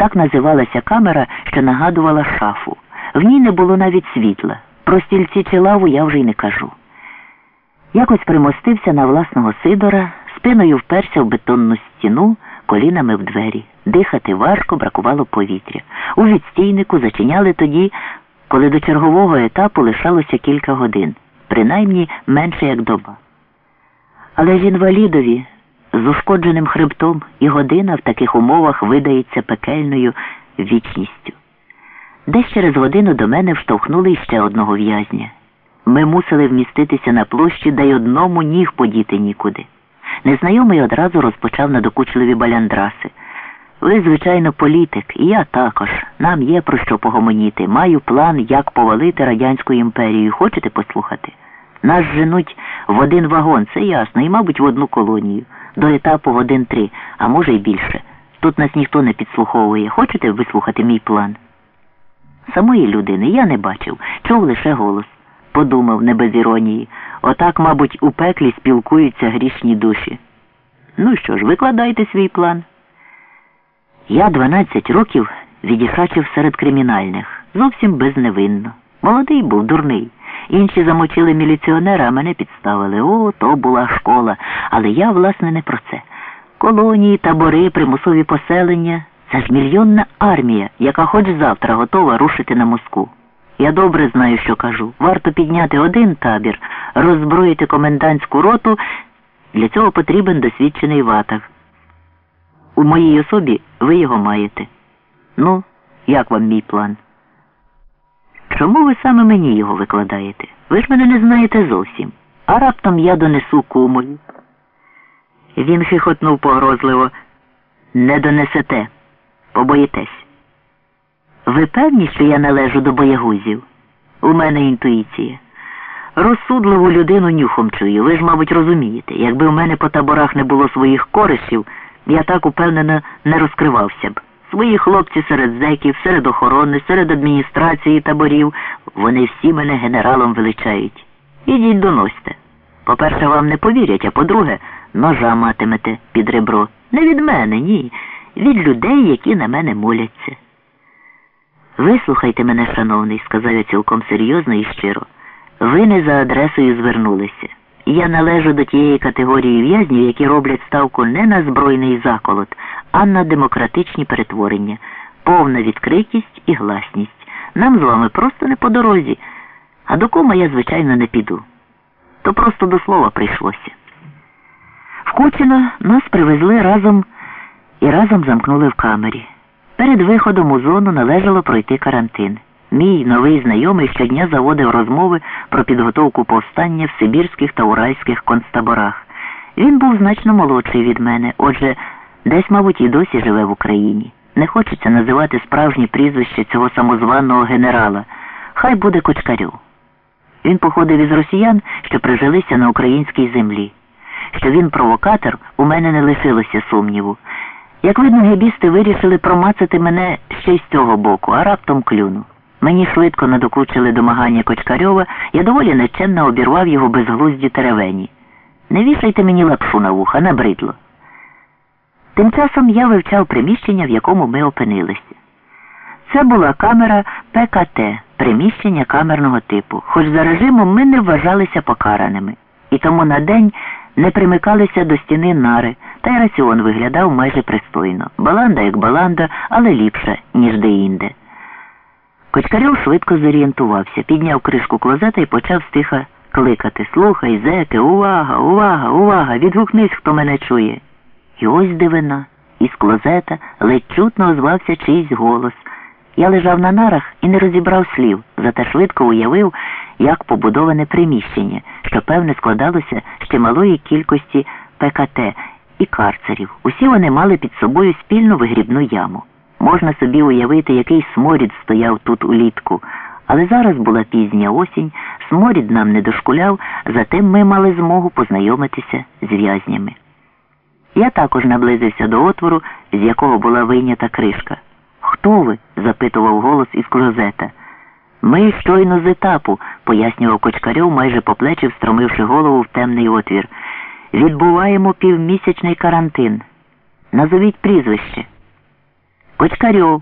Так називалася камера, що нагадувала шафу. В ній не було навіть світла. Про стільці чи лаву я вже й не кажу. Якось примостився на власного Сидора, спиною вперся в бетонну стіну, колінами в двері. Дихати важко, бракувало повітря. У відстійнику зачиняли тоді, коли до чергового етапу лишалося кілька годин, принаймні менше як доба. Але ж інвалідові з ушкодженим хребтом і година в таких умовах видається пекельною вічністю. Десь через годину до мене вштовхнули ще одного в'язня. Ми мусили вміститися на площі, де й одному ніг подіти нікуди. Незнайомий одразу розпочав надокучливі баляндраси. Ви, звичайно, політик, і я також. Нам є про що погомоніти. Маю план, як повалити Радянську імперію. Хочете послухати? Нас женуть в один вагон, це ясно, і, мабуть, в одну колонію. До етапу годин три, а може й більше. Тут нас ніхто не підслуховує. Хочете вислухати мій план? Самої людини я не бачив, чув лише голос. Подумав не без іронії. Отак, мабуть, у пеклі спілкуються грішні душі. Ну що ж, викладайте свій план. Я 12 років відішачив серед кримінальних, зовсім безневинно. Молодий був, дурний. Інші замочили міліціонера, а мене підставили. О, то була школа. Але я, власне, не про це. Колонії, табори, примусові поселення це ж мільйонна армія, яка хоч завтра готова рушити на Москву. Я добре знаю, що кажу. Варто підняти один табір, роззброїти комендантську роту. Для цього потрібен досвідчений ватаг. У моїй особі ви його маєте. Ну, як вам мій план? Чому ви саме мені його викладаєте? Ви ж мене не знаєте зовсім. А раптом я донесу кумою. Він хихотнув погрозливо. Не донесете, побоїтесь. Ви певні, що я належу до боягузів? У мене інтуїція. Розсудливу людину нюхом чую. Ви ж, мабуть, розумієте. Якби у мене по таборах не було своїх коришів, я так упевнено не розкривався б. Свої хлопці серед зеків, серед охорони, серед адміністрації таборів, вони всі мене генералом величають. Ідіть доносьте. По-перше, вам не повірять, а по-друге, ножа матимете під ребро. Не від мене, ні. Від людей, які на мене моляться. Вислухайте мене, шановний, сказав я цілком серйозно і щиро. Ви не за адресою звернулися. Я належу до тієї категорії в'язнів, які роблять ставку не на збройний заколот, а на демократичні перетворення, повна відкритість і гласність. Нам з вами просто не по дорозі, а до кома я, звичайно, не піду. То просто до слова прийшлося. В Кучино нас привезли разом і разом замкнули в камері. Перед виходом у зону належало пройти карантин. Мій новий знайомий щодня заводив розмови про підготовку повстання в Сибірських та Уральських концтаборах. Він був значно молодший від мене, отже, десь, мабуть, і досі живе в Україні. Не хочеться називати справжнє прізвище цього самозваного генерала. Хай буде Кочкарю. Він походив із росіян, що прижилися на українській землі. Що він провокатор, у мене не лишилося сумніву. Як видно, гебісти вирішили промацати мене ще й з цього боку, а раптом клюну. Мені швидко надокучили домагання Кочкарьова, я доволі нечемно обірвав його безглузді теревені. Не вішайте мені лапшу на вуха, набридло. Тим часом я вивчав приміщення, в якому ми опинилися. Це була камера ПКТ, приміщення камерного типу, хоч за режимом ми не вважалися покараними, і тому на день не примикалися до стіни нари, та й раціон виглядав майже пристойно. Баланда як баланда, але ліпше, ніж де-інде. Кочкарьов швидко зорієнтувався, підняв кришку клозета і почав стиха кликати Слухай, зеки, увага, увага, увага, відгукнись, хто мене чує. І ось дивина. Із клозета ледь чутно озвався чийсь голос. Я лежав на нарах і не розібрав слів, зате швидко уявив, як побудоване приміщення, що, певне, складалося з чималої кількості ПКТ і карцерів. Усі вони мали під собою спільну вигрібну яму. Можна собі уявити, який сморід стояв тут улітку. Але зараз була пізня осінь, сморід нам не дошкуляв, зате ми мали змогу познайомитися з в'язнями. Я також наблизився до отвору, з якого була вийнята кришка. Хто ви? запитував голос із клозета. Ми щойно з етапу, пояснював Кочкарьов, майже по плечі встромивши голову в темний отвір. Відбуваємо півмісячний карантин. Назовіть прізвище. Почкарьов.